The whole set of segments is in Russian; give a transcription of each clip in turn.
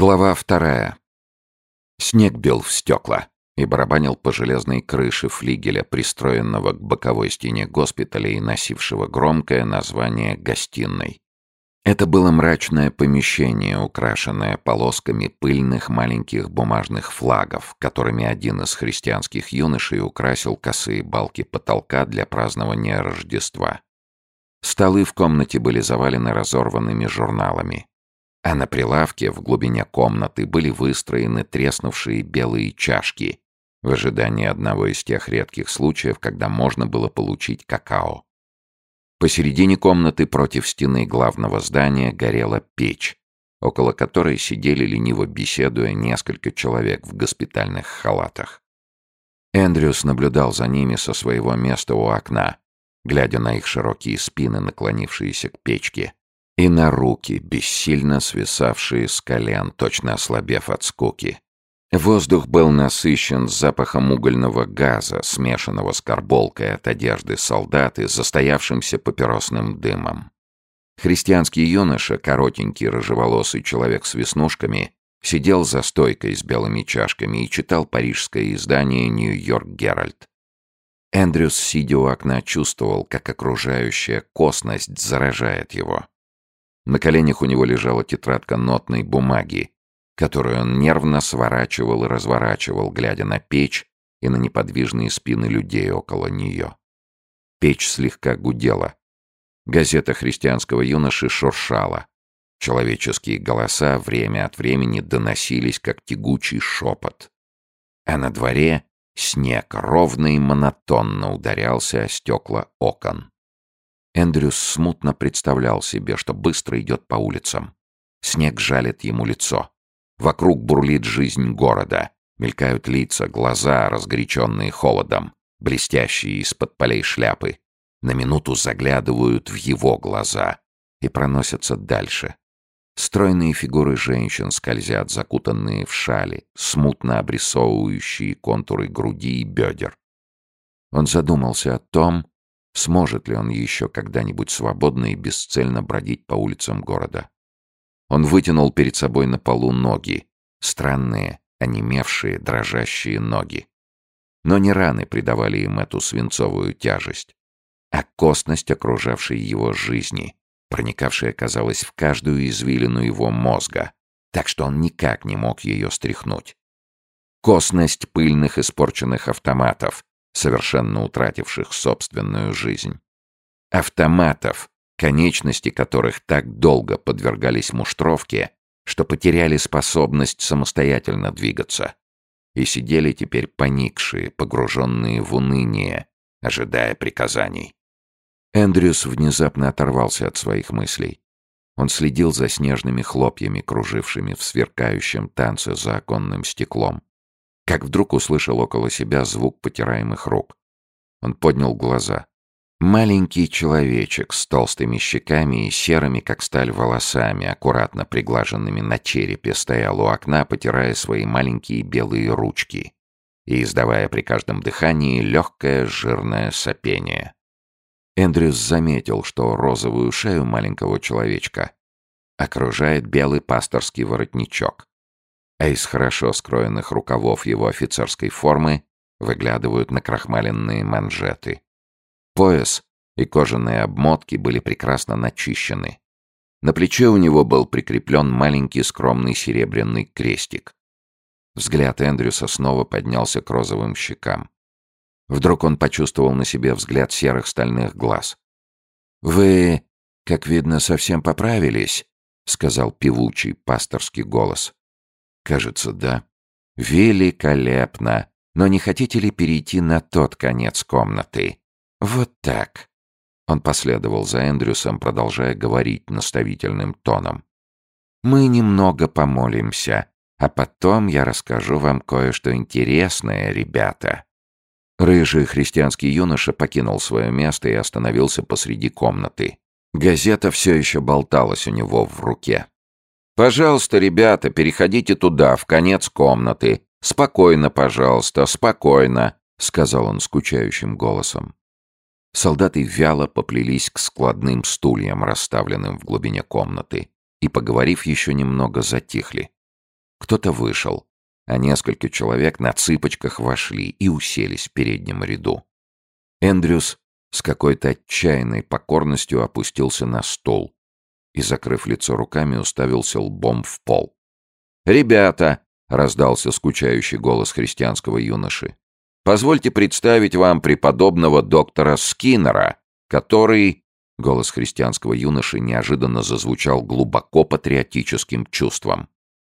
Глава вторая. Снег бил в стекла и барабанил по железной крыше флигеля, пристроенного к боковой стене госпиталя и носившего громкое название «гостиной». Это было мрачное помещение, украшенное полосками пыльных маленьких бумажных флагов, которыми один из христианских юношей украсил косые балки потолка для празднования Рождества. Столы в комнате были завалены разорванными журналами а на прилавке в глубине комнаты были выстроены треснувшие белые чашки в ожидании одного из тех редких случаев, когда можно было получить какао. Посередине комнаты против стены главного здания горела печь, около которой сидели лениво беседуя несколько человек в госпитальных халатах. Эндрюс наблюдал за ними со своего места у окна, глядя на их широкие спины, наклонившиеся к печке, и на руки, бессильно свисавшие с колен, точно ослабев от скуки. Воздух был насыщен запахом угольного газа, смешанного с карболкой от одежды солдат и застоявшимся папиросным дымом. Христианский юноша, коротенький рыжеволосый человек с веснушками, сидел за стойкой с белыми чашками и читал парижское издание «Нью-Йорк Геральт». Эндрюс, сидя у окна, чувствовал, как окружающая косность заражает его. На коленях у него лежала тетрадка нотной бумаги, которую он нервно сворачивал и разворачивал, глядя на печь и на неподвижные спины людей около нее. Печь слегка гудела. Газета христианского юноши шуршала. Человеческие голоса время от времени доносились, как тягучий шепот. А на дворе снег ровно и монотонно ударялся о стекла окон. Эндрюс смутно представлял себе, что быстро идет по улицам. Снег жалит ему лицо. Вокруг бурлит жизнь города. Мелькают лица, глаза, разгоряченные холодом, блестящие из-под полей шляпы. На минуту заглядывают в его глаза и проносятся дальше. Стройные фигуры женщин скользят, закутанные в шали, смутно обрисовывающие контуры груди и бедер. Он задумался о том, Сможет ли он еще когда-нибудь свободно и бесцельно бродить по улицам города? Он вытянул перед собой на полу ноги, странные, онемевшие, дрожащие ноги. Но не раны придавали им эту свинцовую тяжесть, а костность окружавшей его жизни, проникавшая, казалось, в каждую извилину его мозга, так что он никак не мог ее стряхнуть. Костность пыльных испорченных автоматов, совершенно утративших собственную жизнь. Автоматов, конечности которых так долго подвергались муштровке, что потеряли способность самостоятельно двигаться и сидели теперь поникшие, погруженные в уныние, ожидая приказаний. Эндрюс внезапно оторвался от своих мыслей. Он следил за снежными хлопьями, кружившими в сверкающем танце за оконным стеклом как вдруг услышал около себя звук потираемых рук. Он поднял глаза. Маленький человечек с толстыми щеками и серыми, как сталь, волосами, аккуратно приглаженными на черепе, стоял у окна, потирая свои маленькие белые ручки и издавая при каждом дыхании легкое жирное сопение. Эндрюс заметил, что розовую шею маленького человечка окружает белый пасторский воротничок, а из хорошо скроенных рукавов его офицерской формы выглядывают накрахмаленные манжеты. Пояс и кожаные обмотки были прекрасно начищены. На плече у него был прикреплен маленький скромный серебряный крестик. Взгляд Эндрюса снова поднялся к розовым щекам. Вдруг он почувствовал на себе взгляд серых стальных глаз. «Вы, как видно, совсем поправились», — сказал певучий пасторский голос. Кажется, да. Великолепно. Но не хотите ли перейти на тот конец комнаты? Вот так. Он последовал за Эндрюсом, продолжая говорить наставительным тоном. Мы немного помолимся, а потом я расскажу вам кое-что интересное, ребята. Рыжий христианский юноша покинул свое место и остановился посреди комнаты. Газета все еще болталась у него в руке. «Пожалуйста, ребята, переходите туда, в конец комнаты. Спокойно, пожалуйста, спокойно», — сказал он скучающим голосом. Солдаты вяло поплелись к складным стульям, расставленным в глубине комнаты, и, поговорив еще немного, затихли. Кто-то вышел, а несколько человек на цыпочках вошли и уселись в переднем ряду. Эндрюс с какой-то отчаянной покорностью опустился на стол и, закрыв лицо руками, уставился лбом в пол. «Ребята!» — раздался скучающий голос христианского юноши. «Позвольте представить вам преподобного доктора Скиннера, который...» Голос христианского юноши неожиданно зазвучал глубоко патриотическим чувством.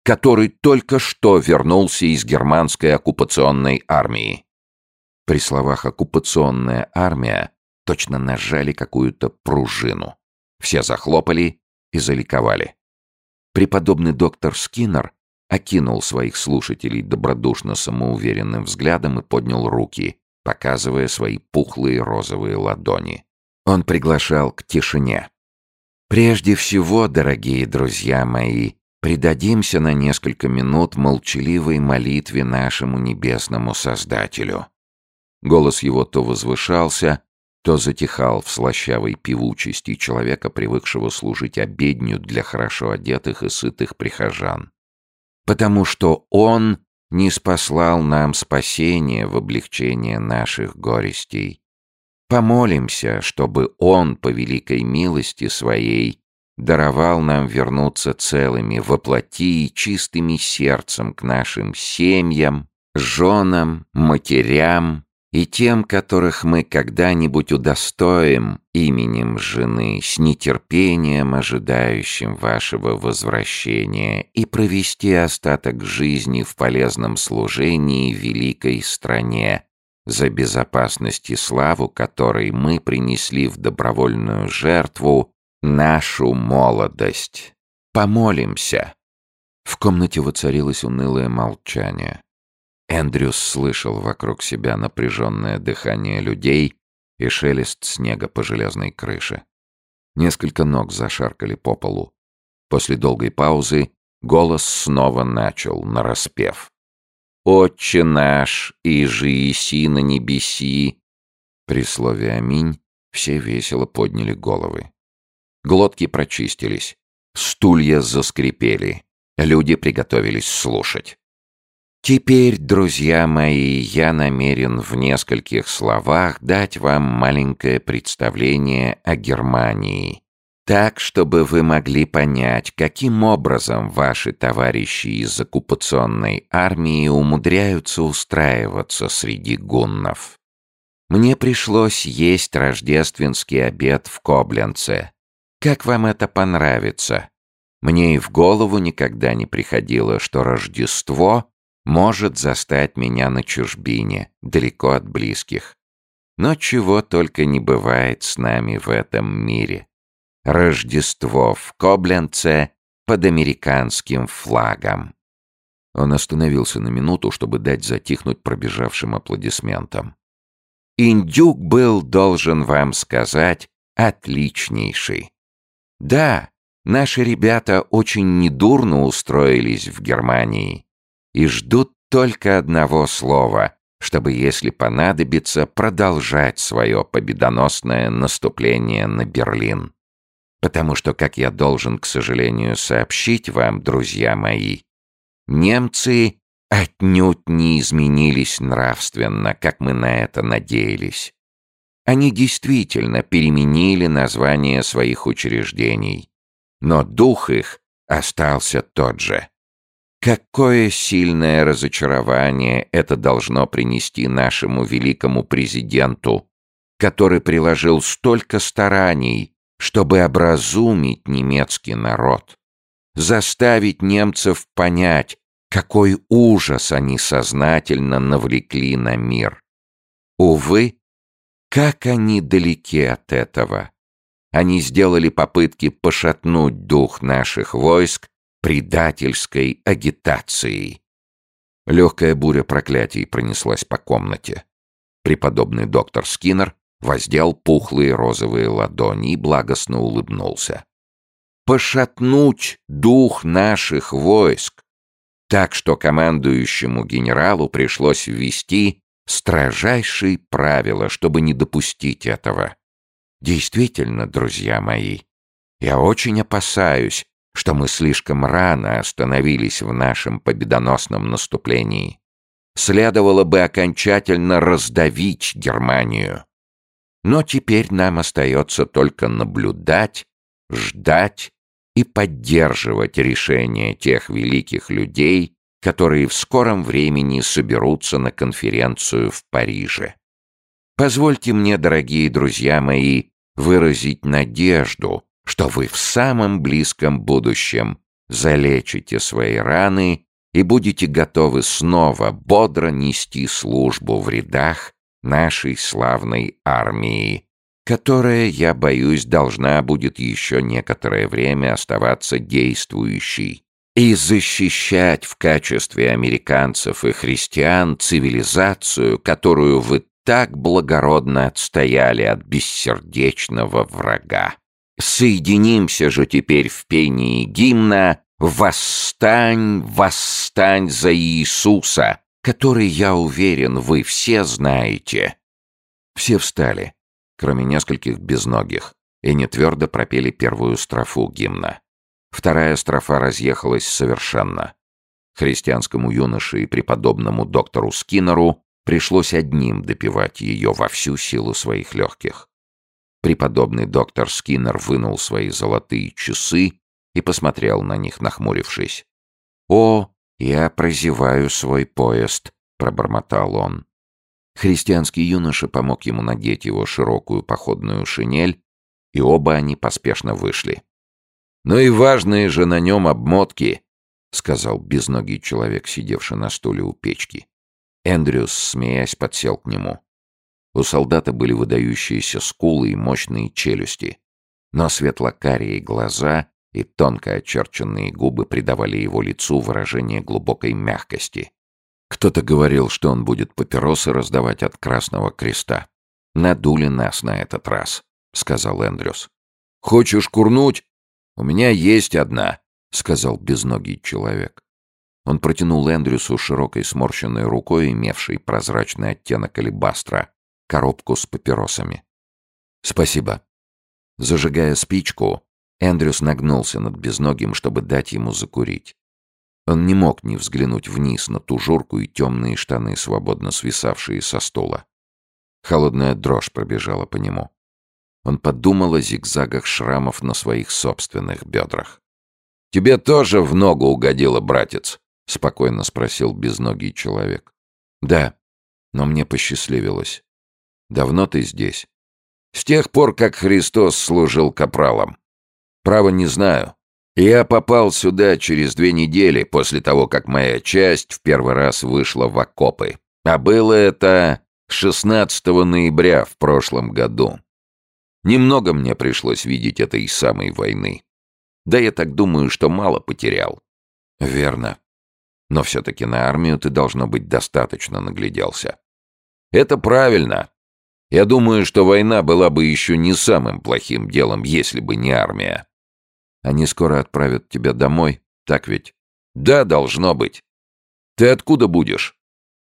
«Который только что вернулся из германской оккупационной армии». При словах «оккупационная армия» точно нажали какую-то пружину. Все захлопали и заликовали. Преподобный доктор Скиннер окинул своих слушателей добродушно самоуверенным взглядом и поднял руки, показывая свои пухлые розовые ладони. Он приглашал к тишине. «Прежде всего, дорогие друзья мои, предадимся на несколько минут молчаливой молитве нашему небесному Создателю». Голос его то возвышался, то затихал в слащавой певучести человека, привыкшего служить обедню для хорошо одетых и сытых прихожан. Потому что он не спаслал нам спасение в облегчение наших горестей. Помолимся, чтобы он, по великой милости своей, даровал нам вернуться целыми, воплоти и чистыми сердцем к нашим семьям, женам, матерям, и тем, которых мы когда-нибудь удостоим именем жены, с нетерпением ожидающим вашего возвращения, и провести остаток жизни в полезном служении великой стране, за безопасность и славу которой мы принесли в добровольную жертву нашу молодость. Помолимся. В комнате воцарилось унылое молчание. Эндрюс слышал вокруг себя напряженное дыхание людей и шелест снега по железной крыше. Несколько ног зашаркали по полу. После долгой паузы голос снова начал, нараспев. «Отче наш, и же иси на небеси!» При слове «Аминь» все весело подняли головы. Глотки прочистились. Стулья заскрипели. Люди приготовились слушать. Теперь, друзья мои, я намерен в нескольких словах дать вам маленькое представление о Германии, так, чтобы вы могли понять, каким образом ваши товарищи из оккупационной армии умудряются устраиваться среди гуннов. Мне пришлось есть рождественский обед в Кобленце. Как вам это понравится? Мне и в голову никогда не приходило, что Рождество может застать меня на чужбине, далеко от близких. Но чего только не бывает с нами в этом мире. Рождество в Кобленце под американским флагом. Он остановился на минуту, чтобы дать затихнуть пробежавшим аплодисментам. Индюк был, должен вам сказать, отличнейший. Да, наши ребята очень недурно устроились в Германии и ждут только одного слова, чтобы, если понадобится, продолжать свое победоносное наступление на Берлин. Потому что, как я должен, к сожалению, сообщить вам, друзья мои, немцы отнюдь не изменились нравственно, как мы на это надеялись. Они действительно переменили название своих учреждений, но дух их остался тот же. Какое сильное разочарование это должно принести нашему великому президенту, который приложил столько стараний, чтобы образумить немецкий народ, заставить немцев понять, какой ужас они сознательно навлекли на мир. Увы, как они далеки от этого. Они сделали попытки пошатнуть дух наших войск предательской агитацией. Легкая буря проклятий пронеслась по комнате. Преподобный доктор Скиннер воздел пухлые розовые ладони и благостно улыбнулся. «Пошатнуть дух наших войск!» Так что командующему генералу пришлось ввести строжайшие правила, чтобы не допустить этого. Действительно, друзья мои, я очень опасаюсь, что мы слишком рано остановились в нашем победоносном наступлении. Следовало бы окончательно раздавить Германию. Но теперь нам остается только наблюдать, ждать и поддерживать решения тех великих людей, которые в скором времени соберутся на конференцию в Париже. Позвольте мне, дорогие друзья мои, выразить надежду, что вы в самом близком будущем залечите свои раны и будете готовы снова бодро нести службу в рядах нашей славной армии, которая, я боюсь, должна будет еще некоторое время оставаться действующей и защищать в качестве американцев и христиан цивилизацию, которую вы так благородно отстояли от бессердечного врага. Соединимся же теперь в пении гимна «Восстань, восстань за Иисуса», который, я уверен, вы все знаете. Все встали, кроме нескольких безногих, и нетвердо пропели первую строфу гимна. Вторая строфа разъехалась совершенно. Христианскому юноше и преподобному доктору Скиннеру пришлось одним допивать ее во всю силу своих легких. Преподобный доктор Скиннер вынул свои золотые часы и посмотрел на них, нахмурившись. «О, я прозеваю свой поезд», — пробормотал он. Христианский юноша помог ему надеть его широкую походную шинель, и оба они поспешно вышли. «Ну и важные же на нем обмотки», — сказал безногий человек, сидевший на стуле у печки. Эндрюс, смеясь, подсел к нему. У солдата были выдающиеся скулы и мощные челюсти, но светло-карие глаза и тонко очерченные губы придавали его лицу выражение глубокой мягкости. Кто-то говорил, что он будет папиросы раздавать от Красного Креста. «Надули нас на этот раз», — сказал Эндрюс. «Хочешь курнуть? У меня есть одна», — сказал безногий человек. Он протянул Эндрюсу широкой сморщенной рукой, имевшей прозрачный оттенок алебастра, коробку с папиросами. «Спасибо». Зажигая спичку, Эндрюс нагнулся над безногим, чтобы дать ему закурить. Он не мог не взглянуть вниз на тужурку и темные штаны, свободно свисавшие со стула. Холодная дрожь пробежала по нему. Он подумал о зигзагах шрамов на своих собственных бедрах. «Тебе тоже в ногу угодило, братец?» — спокойно спросил безногий человек. «Да, но мне посчастливилось. Давно ты здесь? С тех пор, как Христос служил капралом. Право не знаю. Я попал сюда через две недели после того, как моя часть в первый раз вышла в окопы. А было это 16 ноября в прошлом году. Немного мне пришлось видеть этой самой войны. Да я так думаю, что мало потерял. Верно. Но все-таки на армию ты, должно быть, достаточно нагляделся. Это правильно. Я думаю, что война была бы еще не самым плохим делом, если бы не армия. Они скоро отправят тебя домой, так ведь? Да, должно быть. Ты откуда будешь?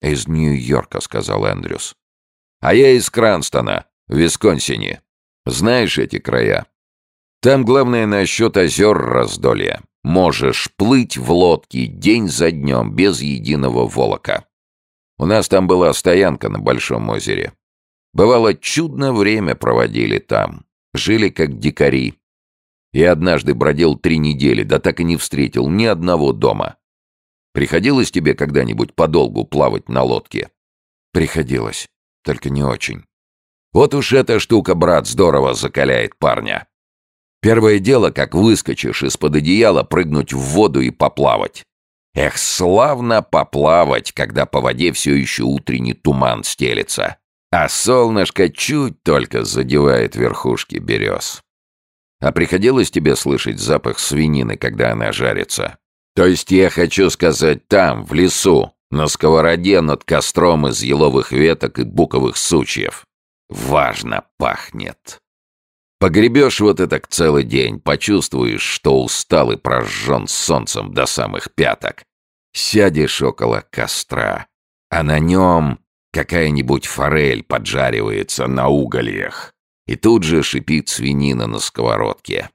Из Нью-Йорка, сказал Эндрюс. А я из Кранстона, в Висконсине. Знаешь эти края? Там главное насчет озер раздолья. Можешь плыть в лодке день за днем без единого волока. У нас там была стоянка на Большом озере. Бывало, чудно время проводили там. Жили как дикари. Я однажды бродил три недели, да так и не встретил ни одного дома. Приходилось тебе когда-нибудь подолгу плавать на лодке? Приходилось, только не очень. Вот уж эта штука, брат, здорово закаляет парня. Первое дело, как выскочишь из-под одеяла, прыгнуть в воду и поплавать. Эх, славно поплавать, когда по воде все еще утренний туман стелется а солнышко чуть только задевает верхушки берез. А приходилось тебе слышать запах свинины, когда она жарится? То есть я хочу сказать там, в лесу, на сковороде над костром из еловых веток и буковых сучьев. Важно пахнет. Погребешь вот это целый день, почувствуешь, что устал и прожжен солнцем до самых пяток. Сядешь около костра, а на нем Какая-нибудь форель поджаривается на угольях, и тут же шипит свинина на сковородке.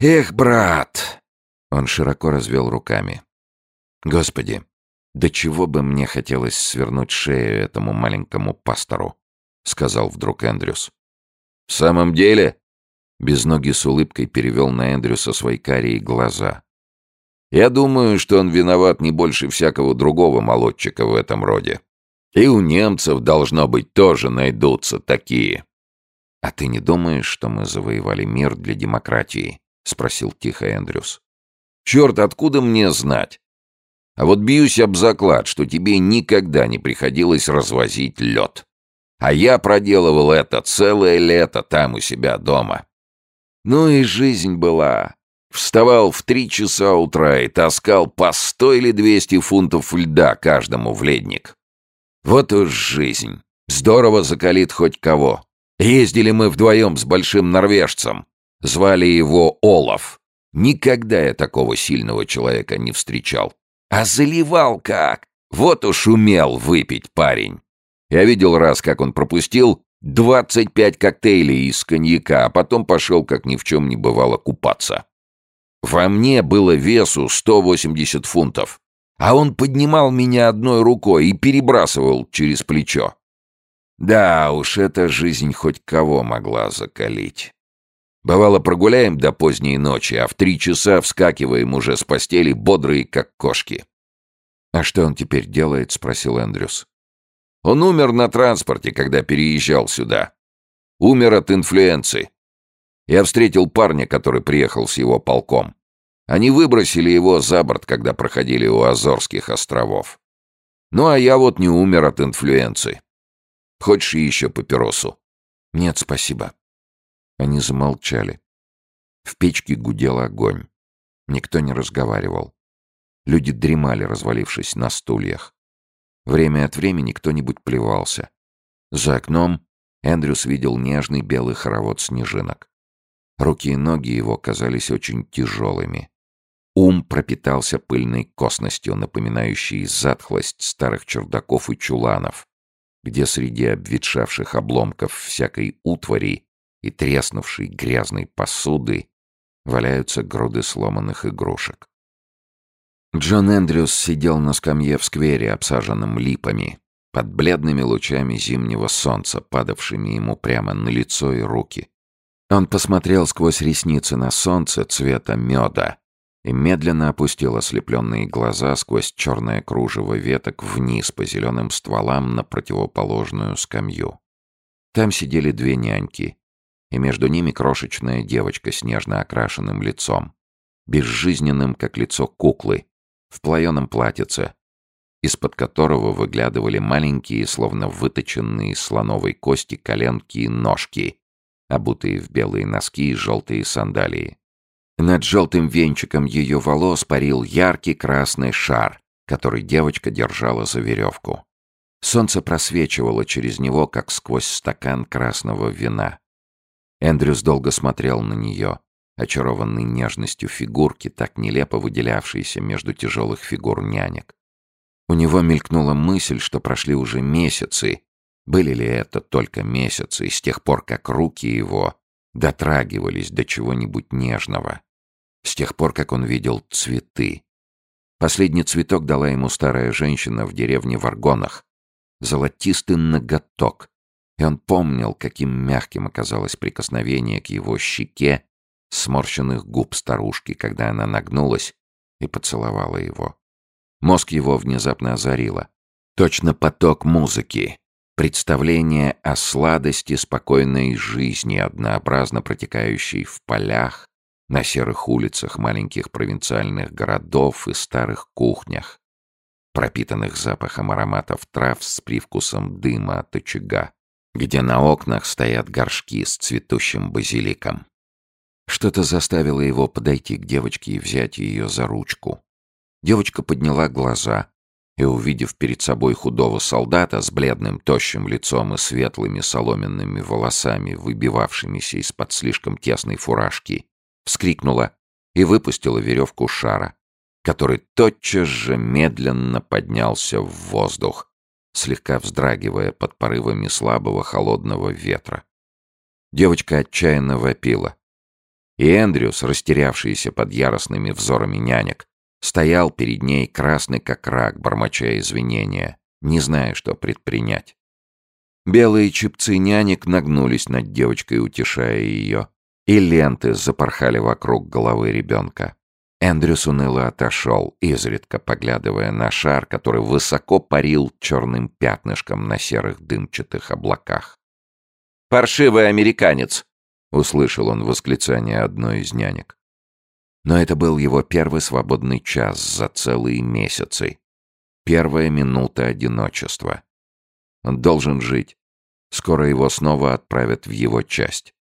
Эх, брат, Он широко развел руками. «Господи, до чего бы мне хотелось свернуть шею этому маленькому пастору», — сказал вдруг Эндрюс. «В самом деле?» Безногий с улыбкой перевел на Эндрюса свои карие глаза. «Я думаю, что он виноват не больше всякого другого молодчика в этом роде. И у немцев, должно быть, тоже найдутся такие». «А ты не думаешь, что мы завоевали мир для демократии?» — спросил тихо Эндрюс. «Черт, откуда мне знать? А вот бьюсь об заклад, что тебе никогда не приходилось развозить лед. А я проделывал это целое лето там у себя дома. Ну и жизнь была. Вставал в три часа утра и таскал по сто или двести фунтов льда каждому в ледник. Вот уж жизнь. Здорово закалит хоть кого. Ездили мы вдвоем с большим норвежцем. Звали его Олаф. Никогда я такого сильного человека не встречал. А заливал как! Вот уж умел выпить парень. Я видел раз, как он пропустил 25 коктейлей из коньяка, а потом пошел, как ни в чем не бывало, купаться. Во мне было весу 180 фунтов, а он поднимал меня одной рукой и перебрасывал через плечо. Да уж, эта жизнь хоть кого могла закалить. Бывало, прогуляем до поздней ночи, а в три часа вскакиваем уже с постели, бодрые, как кошки. «А что он теперь делает?» — спросил Эндрюс. «Он умер на транспорте, когда переезжал сюда. Умер от инфлюенции. Я встретил парня, который приехал с его полком. Они выбросили его за борт, когда проходили у Азорских островов. Ну, а я вот не умер от инфлюенции. Хочешь еще папиросу?» «Нет, спасибо». Они замолчали. В печке гудел огонь. Никто не разговаривал. Люди дремали, развалившись на стульях. Время от времени кто-нибудь плевался. За окном Эндрюс видел нежный белый хоровод снежинок. Руки и ноги его казались очень тяжелыми. Ум пропитался пыльной косностью, напоминающей затхлость старых чердаков и чуланов, где среди обветшавших обломков всякой утвари и треснувшей грязной посуды валяются груды сломанных игрушек. Джон Эндрюс сидел на скамье в сквере, обсаженном липами, под бледными лучами зимнего солнца, падавшими ему прямо на лицо и руки. Он посмотрел сквозь ресницы на солнце цвета меда и медленно опустил ослепленные глаза сквозь черное кружево веток вниз по зеленым стволам на противоположную скамью. Там сидели две няньки, и между ними крошечная девочка с нежно окрашенным лицом, безжизненным, как лицо куклы, в плаеном платьице, из-под которого выглядывали маленькие, словно выточенные из слоновой кости коленки и ножки, обутые в белые носки и желтые сандалии. Над желтым венчиком ее волос парил яркий красный шар, который девочка держала за веревку. Солнце просвечивало через него, как сквозь стакан красного вина. Эндрюс долго смотрел на нее, очарованный нежностью фигурки, так нелепо выделявшейся между тяжелых фигур нянек. У него мелькнула мысль, что прошли уже месяцы. Были ли это только месяцы, с тех пор, как руки его дотрагивались до чего-нибудь нежного? С тех пор, как он видел цветы. Последний цветок дала ему старая женщина в деревне Варгонах. Золотистый ноготок, и он помнил, каким мягким оказалось прикосновение к его щеке сморщенных губ старушки, когда она нагнулась и поцеловала его. Мозг его внезапно озарило. Точно поток музыки, представление о сладости спокойной жизни, однообразно протекающей в полях, на серых улицах маленьких провинциальных городов и старых кухнях, пропитанных запахом ароматов трав с привкусом дыма от очага где на окнах стоят горшки с цветущим базиликом. Что-то заставило его подойти к девочке и взять ее за ручку. Девочка подняла глаза и, увидев перед собой худого солдата с бледным тощим лицом и светлыми соломенными волосами, выбивавшимися из-под слишком тесной фуражки, вскрикнула и выпустила веревку шара, который тотчас же медленно поднялся в воздух, слегка вздрагивая под порывами слабого холодного ветра. Девочка отчаянно вопила. И Эндрюс, растерявшийся под яростными взорами нянек, стоял перед ней красный как рак, бормоча извинения, не зная, что предпринять. Белые чепцы нянек нагнулись над девочкой, утешая ее, и ленты запорхали вокруг головы ребенка. Эндрюс уныло отошел, изредка поглядывая на шар, который высоко парил черным пятнышком на серых дымчатых облаках. «Паршивый американец!» — услышал он восклицание одной из нянек. Но это был его первый свободный час за целые месяцы. Первая минута одиночества. Он должен жить. Скоро его снова отправят в его часть.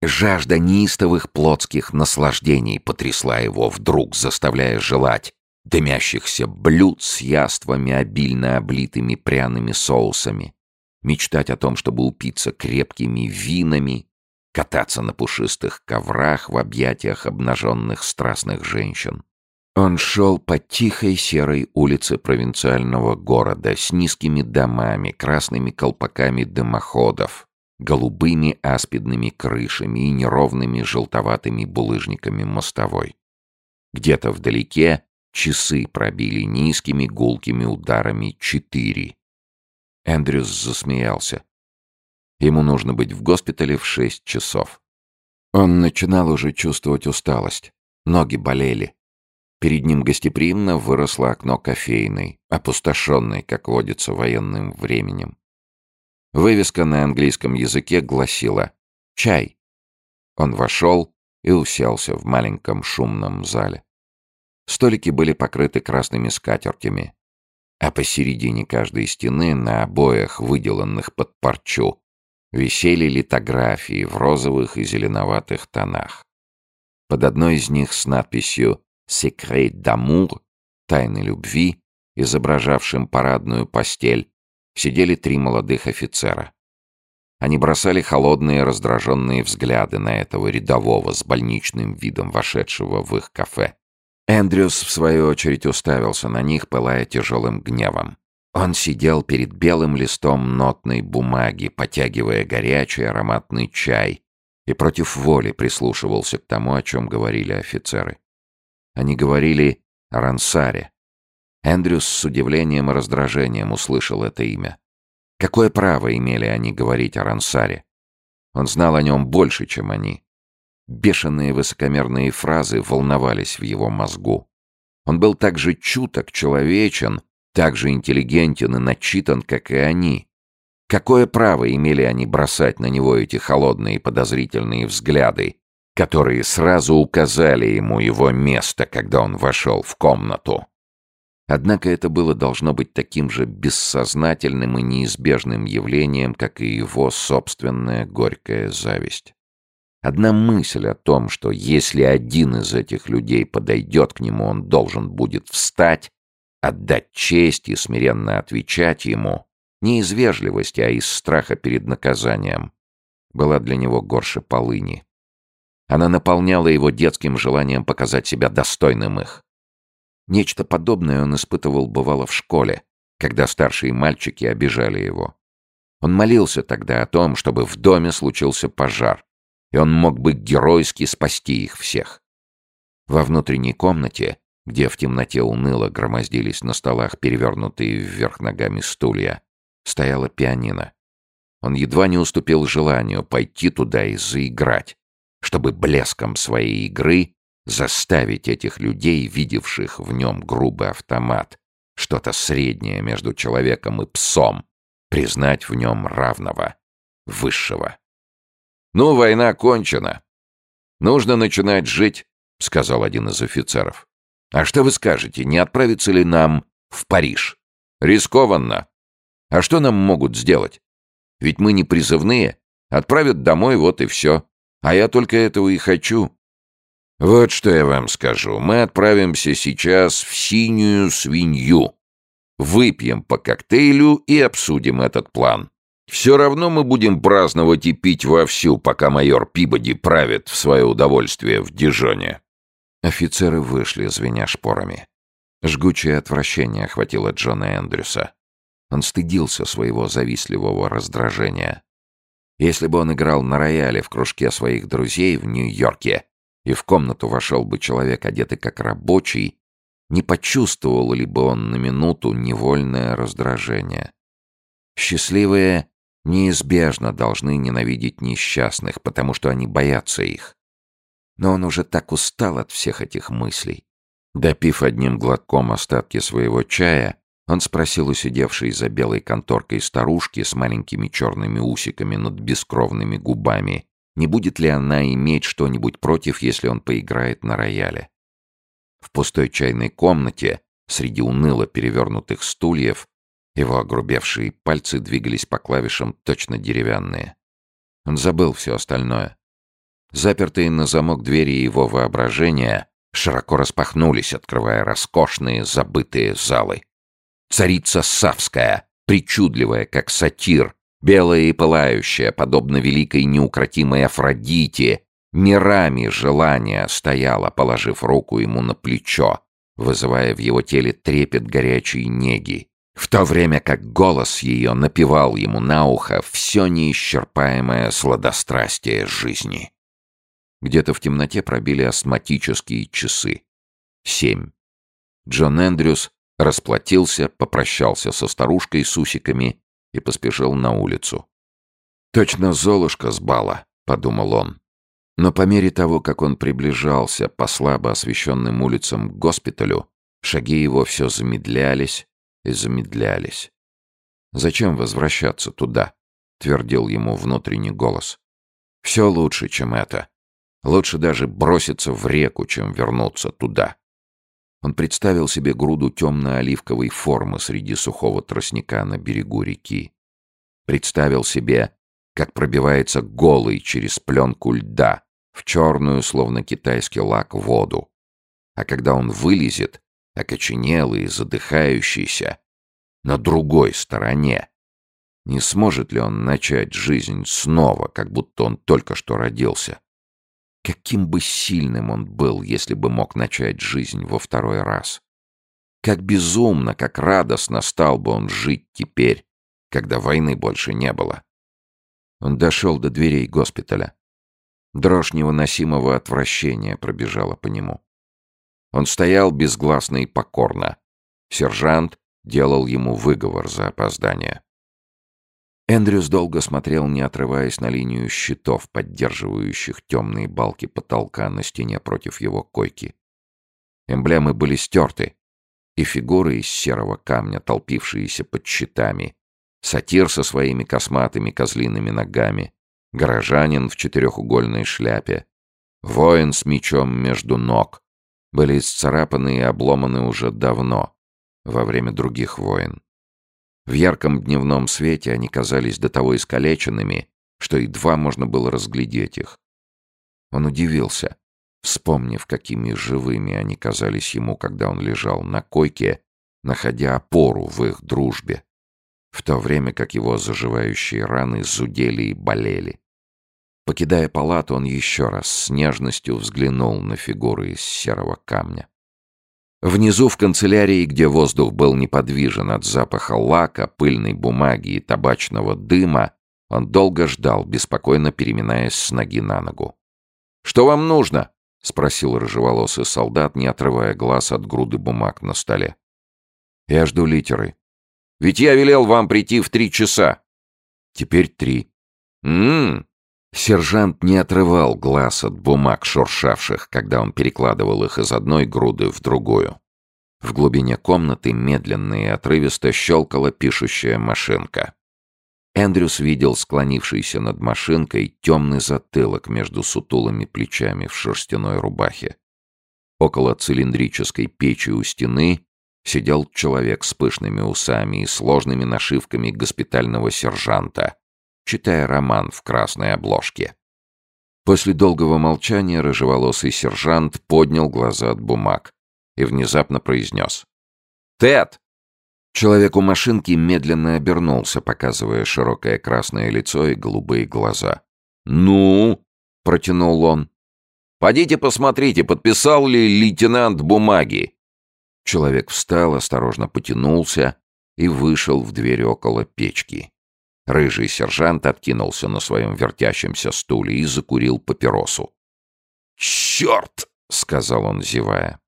Жажда неистовых плотских наслаждений потрясла его вдруг, заставляя желать дымящихся блюд с яствами, обильно облитыми пряными соусами, мечтать о том, чтобы упиться крепкими винами, кататься на пушистых коврах в объятиях обнаженных страстных женщин. Он шел по тихой серой улице провинциального города с низкими домами, красными колпаками дымоходов, голубыми аспидными крышами и неровными желтоватыми булыжниками мостовой. Где-то вдалеке часы пробили низкими гулкими ударами четыре. Эндрюс засмеялся. Ему нужно быть в госпитале в шесть часов. Он начинал уже чувствовать усталость. Ноги болели. Перед ним гостеприимно выросло окно кофейной, опустошенной, как водится, военным временем. Вывеска на английском языке гласила «Чай». Он вошел и уселся в маленьком шумном зале. Столики были покрыты красными скатертями, а посередине каждой стены на обоях, выделанных под парчу, висели литографии в розовых и зеленоватых тонах. Под одной из них с надписью «Секрет дамур» — «Тайны любви», изображавшим парадную постель, сидели три молодых офицера. Они бросали холодные раздраженные взгляды на этого рядового с больничным видом, вошедшего в их кафе. Эндрюс, в свою очередь, уставился на них, пылая тяжелым гневом. Он сидел перед белым листом нотной бумаги, потягивая горячий ароматный чай, и против воли прислушивался к тому, о чем говорили офицеры. Они говорили о Рансаре, Эндрюс с удивлением и раздражением услышал это имя. Какое право имели они говорить о Рансаре? Он знал о нем больше, чем они. Бешеные высокомерные фразы волновались в его мозгу. Он был так же чуток, человечен, так же интеллигентен и начитан, как и они. Какое право имели они бросать на него эти холодные подозрительные взгляды, которые сразу указали ему его место, когда он вошел в комнату? Однако это было должно быть таким же бессознательным и неизбежным явлением, как и его собственная горькая зависть. Одна мысль о том, что если один из этих людей подойдет к нему, он должен будет встать, отдать честь и смиренно отвечать ему, не из вежливости, а из страха перед наказанием, была для него горше полыни. Она наполняла его детским желанием показать себя достойным их. Нечто подобное он испытывал бывало в школе, когда старшие мальчики обижали его. Он молился тогда о том, чтобы в доме случился пожар, и он мог бы геройски спасти их всех. Во внутренней комнате, где в темноте уныло громоздились на столах перевернутые вверх ногами стулья, стояла пианино. Он едва не уступил желанию пойти туда и заиграть, чтобы блеском своей игры заставить этих людей, видевших в нем грубый автомат, что-то среднее между человеком и псом, признать в нем равного, высшего. «Ну, война кончена. Нужно начинать жить», — сказал один из офицеров. «А что вы скажете, не отправиться ли нам в Париж? Рискованно. А что нам могут сделать? Ведь мы не призывные. Отправят домой, вот и все. А я только этого и хочу. Вот что я вам скажу. Мы отправимся сейчас в синюю свинью. Выпьем по коктейлю и обсудим этот план. Все равно мы будем праздновать и пить вовсю, пока майор Пибоди правит в свое удовольствие в Дижоне. Офицеры вышли, звеня шпорами. Жгучее отвращение охватило Джона Эндрюса. Он стыдился своего завистливого раздражения. Если бы он играл на рояле в кружке своих друзей в Нью-Йорке, и в комнату вошел бы человек, одетый как рабочий, не почувствовал ли бы он на минуту невольное раздражение. Счастливые неизбежно должны ненавидеть несчастных, потому что они боятся их. Но он уже так устал от всех этих мыслей. Допив одним глотком остатки своего чая, он спросил у сидевшей за белой конторкой старушки с маленькими черными усиками над бескровными губами, не будет ли она иметь что-нибудь против, если он поиграет на рояле. В пустой чайной комнате, среди уныло перевернутых стульев, его огрубевшие пальцы двигались по клавишам точно деревянные. Он забыл все остальное. Запертые на замок двери его воображения широко распахнулись, открывая роскошные забытые залы. Царица Савская, причудливая, как сатир, белая и пылающая, подобно великой неукротимой Афродите, мирами желания стояла, положив руку ему на плечо, вызывая в его теле трепет горячей неги, в то время как голос ее напевал ему на ухо все неисчерпаемое сладострастие жизни. Где-то в темноте пробили астматические часы. Семь. Джон Эндрюс расплатился, попрощался со старушкой с усиками и поспешил на улицу. «Точно Золушка с бала», — подумал он. Но по мере того, как он приближался по слабо освещенным улицам к госпиталю, шаги его все замедлялись и замедлялись. «Зачем возвращаться туда?» — твердил ему внутренний голос. «Все лучше, чем это. Лучше даже броситься в реку, чем вернуться туда». Он представил себе груду темно-оливковой формы среди сухого тростника на берегу реки. Представил себе, как пробивается голый через пленку льда в черную, словно китайский лак, воду. А когда он вылезет, окоченелый задыхающийся, на другой стороне, не сможет ли он начать жизнь снова, как будто он только что родился? Каким бы сильным он был, если бы мог начать жизнь во второй раз. Как безумно, как радостно стал бы он жить теперь, когда войны больше не было. Он дошел до дверей госпиталя. Дрожь невыносимого отвращения пробежала по нему. Он стоял безгласно и покорно. Сержант делал ему выговор за опоздание. Эндрюс долго смотрел, не отрываясь на линию щитов, поддерживающих темные балки потолка на стене против его койки. Эмблемы были стерты, и фигуры из серого камня, толпившиеся под щитами, сатир со своими косматыми козлиными ногами, горожанин в четырехугольной шляпе, воин с мечом между ног, были исцарапаны и обломаны уже давно, во время других войн. В ярком дневном свете они казались до того искалеченными, что едва можно было разглядеть их. Он удивился, вспомнив, какими живыми они казались ему, когда он лежал на койке, находя опору в их дружбе, в то время как его заживающие раны зудели и болели. Покидая палату, он еще раз с нежностью взглянул на фигуры из серого камня. Внизу в канцелярии, где воздух был неподвижен от запаха лака, пыльной бумаги и табачного дыма, он долго ждал, беспокойно переминаясь с ноги на ногу. «Что вам нужно?» — спросил рыжеволосый солдат, не отрывая глаз от груды бумаг на столе. «Я жду литеры. Ведь я велел вам прийти в три часа». «Теперь три». «М-м-м». Сержант не отрывал глаз от бумаг шуршавших, когда он перекладывал их из одной груды в другую. В глубине комнаты медленно и отрывисто щелкала пишущая машинка. Эндрюс видел склонившийся над машинкой темный затылок между сутулыми плечами в шерстяной рубахе. Около цилиндрической печи у стены сидел человек с пышными усами и сложными нашивками госпитального сержанта, читая роман в красной обложке. После долгого молчания рыжеволосый сержант поднял глаза от бумаг и внезапно произнес. «Тед!» Человек у машинки медленно обернулся, показывая широкое красное лицо и голубые глаза. «Ну?» — протянул он. «Подите посмотрите, подписал ли лейтенант бумаги?» Человек встал, осторожно потянулся и вышел в дверь около печки. Рыжий сержант откинулся на своем вертящемся стуле и закурил папиросу. «Черт!» — сказал он, зевая.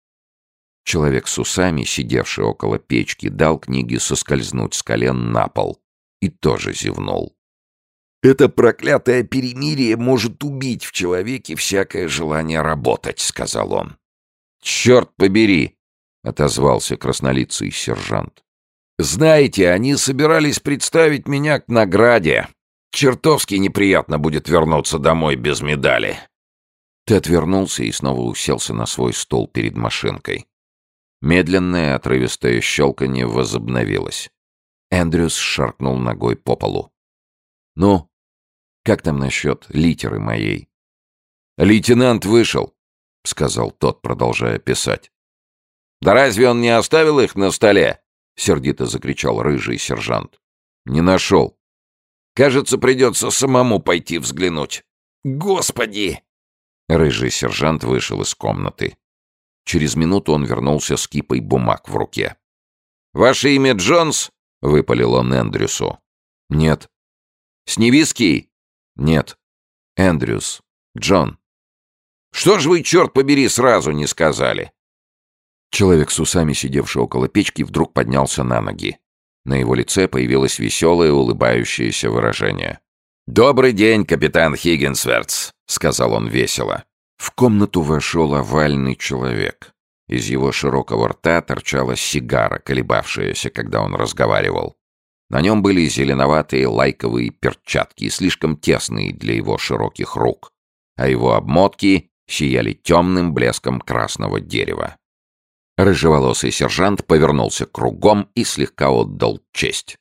Человек с усами, сидевший около печки, дал книге соскользнуть с колен на пол и тоже зевнул. «Это проклятое перемирие может убить в человеке всякое желание работать», — сказал он. «Черт побери!» — отозвался краснолицый сержант. «Знаете, они собирались представить меня к награде. Чертовски неприятно будет вернуться домой без медали». Ты отвернулся и снова уселся на свой стол перед машинкой. Медленное отрывистое щелканье возобновилось. Эндрюс шаркнул ногой по полу. «Ну, как там насчет литеры моей?» «Лейтенант вышел», — сказал тот, продолжая писать. «Да разве он не оставил их на столе?» — сердито закричал рыжий сержант. «Не нашел. Кажется, придется самому пойти взглянуть. Господи!» Рыжий сержант вышел из комнаты. Через минуту он вернулся с кипой бумаг в руке. «Ваше имя Джонс?» — выпалил он Эндрюсу. «Нет». «Сневиский?» «Нет». «Эндрюс. Джон». «Что ж вы, черт побери, сразу не сказали?» Человек с усами, сидевший около печки, вдруг поднялся на ноги. На его лице появилось веселое, улыбающееся выражение. «Добрый день, капитан Хиггинсвертс», — сказал он весело. В комнату вошел овальный человек. Из его широкого рта торчала сигара, колебавшаяся, когда он разговаривал. На нем были зеленоватые лайковые перчатки, слишком тесные для его широких рук, а его обмотки сияли темным блеском красного дерева. Рыжеволосый сержант повернулся кругом и слегка отдал честь.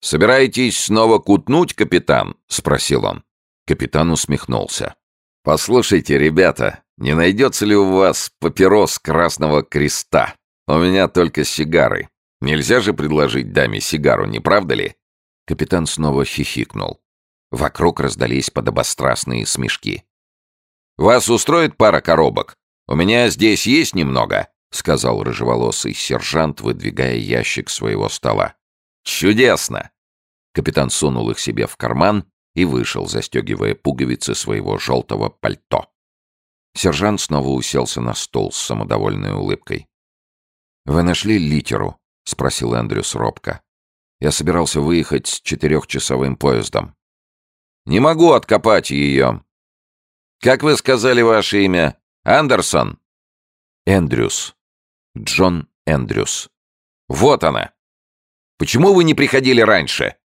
«Собираетесь снова кутнуть, капитан?» — спросил он. Капитан усмехнулся. «Послушайте, ребята, не найдется ли у вас папирос Красного Креста? У меня только сигары. Нельзя же предложить даме сигару, не правда ли?» Капитан снова хихикнул. Вокруг раздались подобострастные смешки. «Вас устроит пара коробок? У меня здесь есть немного», — сказал рыжеволосый сержант, выдвигая ящик своего стола. «Чудесно!» Капитан сунул их себе в карман и вышел, застегивая пуговицы своего желтого пальто. Сержант снова уселся на стол с самодовольной улыбкой. «Вы нашли литеру?» — спросил Эндрюс робко. «Я собирался выехать с четырехчасовым поездом». «Не могу откопать ее». «Как вы сказали ваше имя? Андерсон?» «Эндрюс. Джон Эндрюс». «Вот она. Почему вы не приходили раньше?»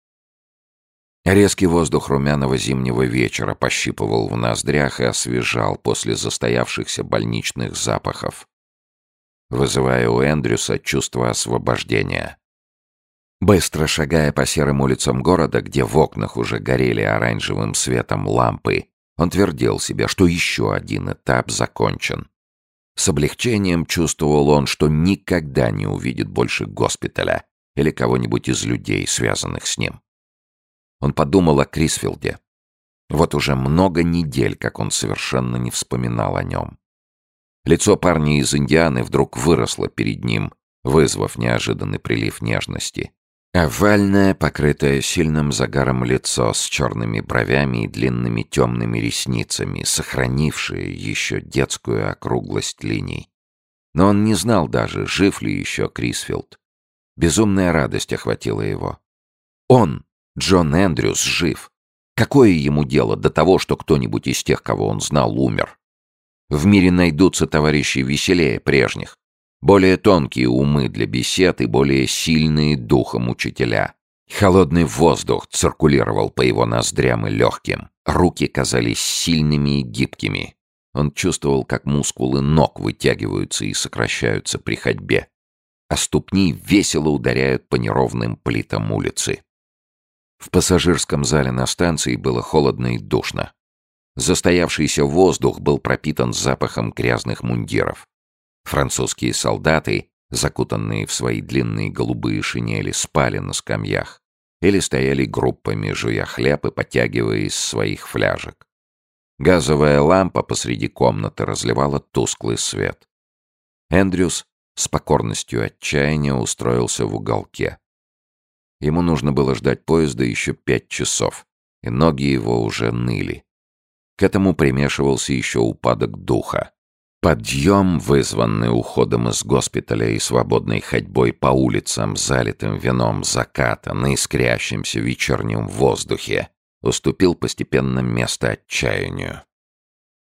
Резкий воздух румяного зимнего вечера пощипывал в ноздрях и освежал после застоявшихся больничных запахов, вызывая у Эндрюса чувство освобождения. Быстро шагая по серым улицам города, где в окнах уже горели оранжевым светом лампы, он твердил себе, что еще один этап закончен. С облегчением чувствовал он, что никогда не увидит больше госпиталя или кого-нибудь из людей, связанных с ним. Он подумал о Крисфилде. Вот уже много недель, как он совершенно не вспоминал о нем. Лицо парня из Индианы вдруг выросло перед ним, вызвав неожиданный прилив нежности. Овальное, покрытое сильным загаром лицо с черными бровями и длинными темными ресницами, сохранившее еще детскую округлость линий. Но он не знал даже, жив ли еще Крисфилд. Безумная радость охватила его. Он, Джон Эндрюс жив. Какое ему дело до того, что кто-нибудь из тех, кого он знал, умер? В мире найдутся товарищи веселее прежних, более тонкие умы для бесед и более сильные духом учителя. Холодный воздух циркулировал по его ноздрям и легким. Руки казались сильными и гибкими. Он чувствовал, как мускулы ног вытягиваются и сокращаются при ходьбе, а ступни весело ударяют по неровным плитам улицы. В пассажирском зале на станции было холодно и душно. Застоявшийся воздух был пропитан запахом грязных мундиров. Французские солдаты, закутанные в свои длинные голубые шинели, спали на скамьях или стояли группами, жуя хлеб и потягивая из своих фляжек. Газовая лампа посреди комнаты разливала тусклый свет. Эндрюс с покорностью отчаяния устроился в уголке. Ему нужно было ждать поезда еще пять часов, и ноги его уже ныли. К этому примешивался еще упадок духа. Подъем, вызванный уходом из госпиталя и свободной ходьбой по улицам, залитым вином заката на искрящемся вечернем воздухе, уступил постепенно место отчаянию.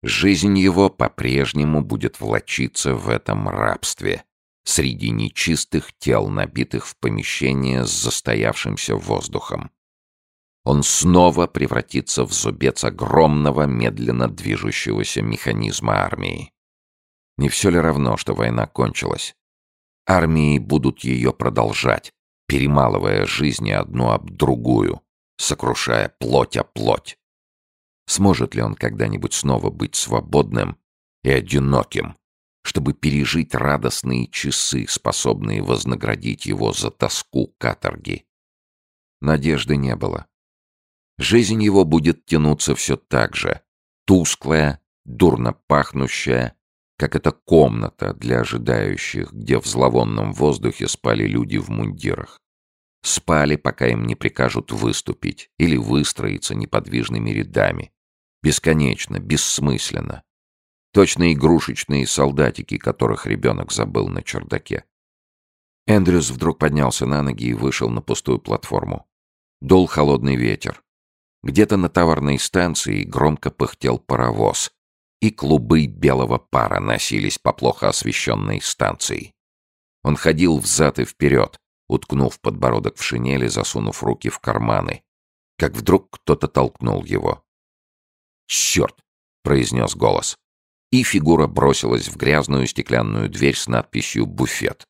Жизнь его по-прежнему будет влочиться в этом рабстве, среди нечистых тел, набитых в помещение с застоявшимся воздухом. Он снова превратится в зубец огромного, медленно движущегося механизма армии. Не все ли равно, что война кончилась? Армии будут ее продолжать, перемалывая жизни одну об другую, сокрушая плоть о плоть. Сможет ли он когда-нибудь снова быть свободным и одиноким, чтобы пережить радостные часы, способные вознаградить его за тоску каторги? Надежды не было. Жизнь его будет тянуться все так же, тусклая, дурно пахнущая, как эта комната для ожидающих, где в зловонном воздухе спали люди в мундирах. Спали, пока им не прикажут выступить или выстроиться неподвижными рядами. Бесконечно, бессмысленно. Точно игрушечные солдатики, которых ребенок забыл на чердаке. Эндрюс вдруг поднялся на ноги и вышел на пустую платформу. Дул холодный ветер. Где-то на товарной станции громко пыхтел паровоз, и клубы белого пара носились по плохо освещенной станции. Он ходил взад и вперед, уткнув подбородок в шинели, засунув руки в карманы, как вдруг кто-то толкнул его. «Черт!» — произнес голос. И фигура бросилась в грязную стеклянную дверь с надписью «Буфет».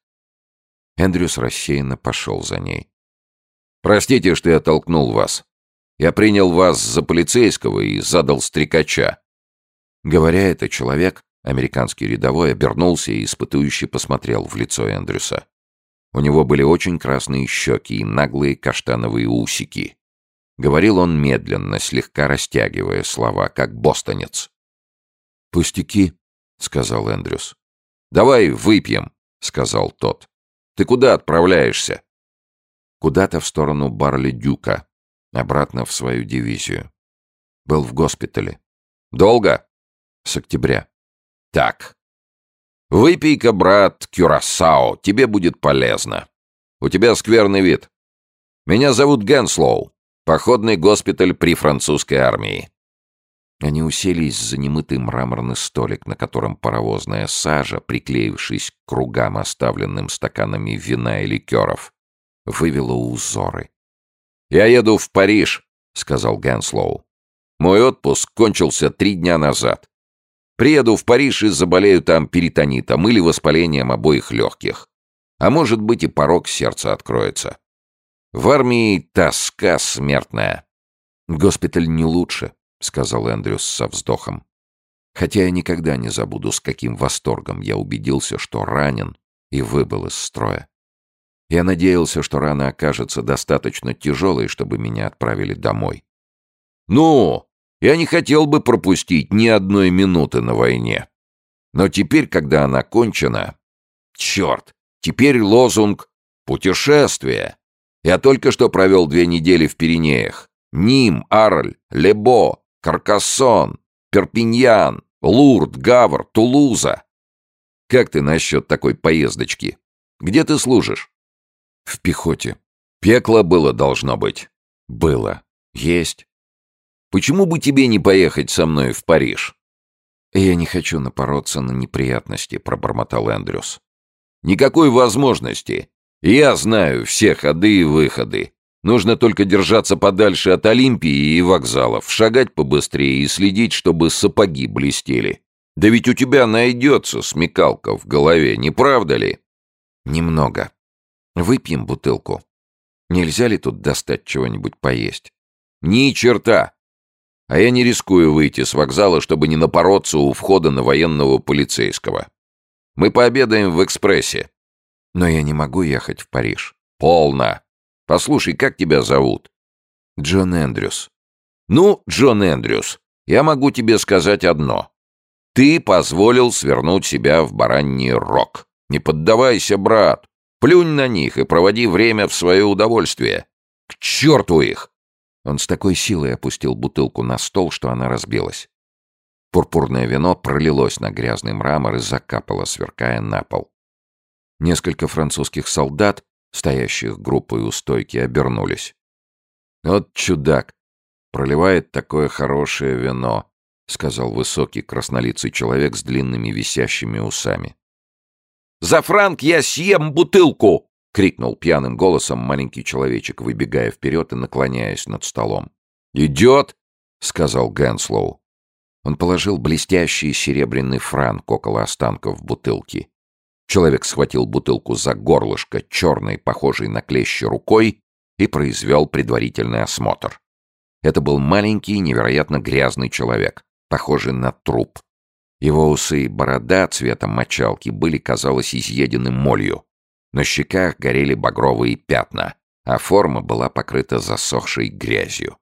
Эндрюс рассеянно пошел за ней. «Простите, что я толкнул вас. Я принял вас за полицейского и задал стрекача. Говоря это, человек, американский рядовой, обернулся и испытующе посмотрел в лицо Эндрюса. У него были очень красные щеки и наглые каштановые усики. Говорил он медленно, слегка растягивая слова, как бостонец. «Пустяки», — сказал Эндрюс. «Давай выпьем», — сказал тот. «Ты куда отправляешься?» Куда-то в сторону Барли-Дюка, обратно в свою дивизию. Был в госпитале. «Долго?» С октября. Так. Выпей-ка, брат, кюрасао, тебе будет полезно. У тебя скверный вид. Меня зовут Генслоу, походный госпиталь при французской армии. Они уселись за немытый мраморный столик, на котором паровозная сажа, приклеившись к кругам, оставленным стаканами вина и ликеров, вывела узоры. «Я еду в Париж», — сказал Генслоу. «Мой отпуск кончился три дня назад. Приеду в Париж и заболею там перитонитом или воспалением обоих легких. А может быть и порог сердца откроется. В армии тоска смертная. «Госпиталь не лучше», — сказал Эндрюс со вздохом. Хотя я никогда не забуду, с каким восторгом я убедился, что ранен и выбыл из строя. Я надеялся, что рана окажется достаточно тяжелой, чтобы меня отправили домой. «Ну, я не хотел бы пропустить ни одной минуты на войне. Но теперь, когда она кончена... Черт! Теперь лозунг «Путешествие». Я только что провел две недели в Пиренеях. Ним, Арль, Лебо, Каркассон, Перпиньян, Лурд, Гавр, Тулуза. Как ты насчет такой поездочки? Где ты служишь? В пехоте. Пекло было должно быть. Было. Есть. Почему бы тебе не поехать со мной в Париж?» «Я не хочу напороться на неприятности», — пробормотал Эндрюс. «Никакой возможности. Я знаю все ходы и выходы. Нужно только держаться подальше от Олимпии и вокзалов, шагать побыстрее и следить, чтобы сапоги блестели. Да ведь у тебя найдется смекалка в голове, не правда ли?» «Немного. Выпьем бутылку. Нельзя ли тут достать чего-нибудь поесть?» «Ни черта! А я не рискую выйти с вокзала, чтобы не напороться у входа на военного полицейского. Мы пообедаем в экспрессе. Но я не могу ехать в Париж. Полно. Послушай, как тебя зовут? Джон Эндрюс. Ну, Джон Эндрюс, я могу тебе сказать одно. Ты позволил свернуть себя в бараний рог. Не поддавайся, брат. Плюнь на них и проводи время в свое удовольствие. К черту их! Он с такой силой опустил бутылку на стол, что она разбилась. Пурпурное вино пролилось на грязный мрамор и закапало, сверкая на пол. Несколько французских солдат, стоящих группой у стойки, обернулись. «Вот чудак! Проливает такое хорошее вино!» — сказал высокий краснолицый человек с длинными висящими усами. «За франк я съем бутылку!» — крикнул пьяным голосом маленький человечек, выбегая вперед и наклоняясь над столом. «Идет!» — сказал Гэнслоу. Он положил блестящий серебряный франк около останков бутылки. Человек схватил бутылку за горлышко черной, похожей на клещи рукой, и произвел предварительный осмотр. Это был маленький, невероятно грязный человек, похожий на труп. Его усы и борода цвета мочалки были, казалось, изъедены молью. На щеках горели багровые пятна, а форма была покрыта засохшей грязью.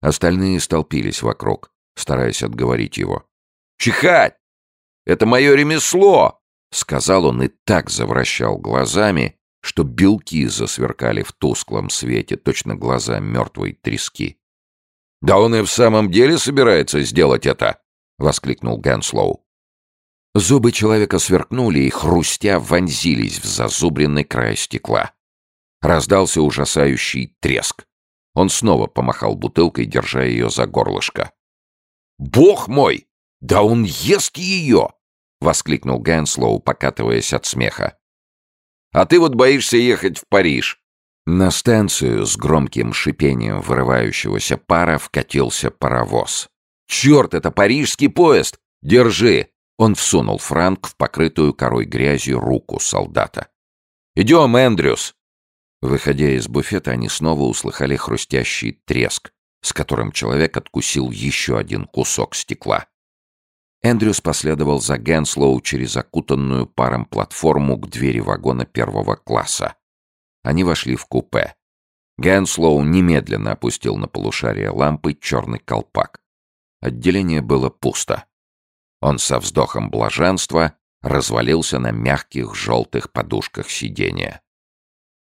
Остальные столпились вокруг, стараясь отговорить его. «Чихать! Это мое ремесло!» — сказал он и так завращал глазами, что белки засверкали в тусклом свете, точно глаза мертвой трески. «Да он и в самом деле собирается сделать это!» — воскликнул Гэнслоу. Зубы человека сверкнули и, хрустя, вонзились в зазубренный край стекла. Раздался ужасающий треск. Он снова помахал бутылкой, держа ее за горлышко. «Бог мой! Да он ест ее!» — воскликнул Гэнслоу, покатываясь от смеха. «А ты вот боишься ехать в Париж!» На станцию с громким шипением вырывающегося пара вкатился паровоз. «Черт, это парижский поезд! Держи!» Он всунул франк в покрытую корой грязью руку солдата. «Идем, Эндрюс!» Выходя из буфета, они снова услыхали хрустящий треск, с которым человек откусил еще один кусок стекла. Эндрюс последовал за Генслоу через окутанную паром платформу к двери вагона первого класса. Они вошли в купе. Генслоу немедленно опустил на полушарие лампы черный колпак. Отделение было пусто. Он со вздохом блаженства развалился на мягких желтых подушках сиденья.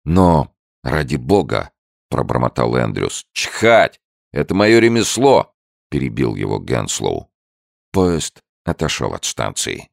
«Но, ради бога!» — пробормотал Эндрюс. «Чхать! Это мое ремесло!» — перебил его Генслоу. Поезд отошел от станции.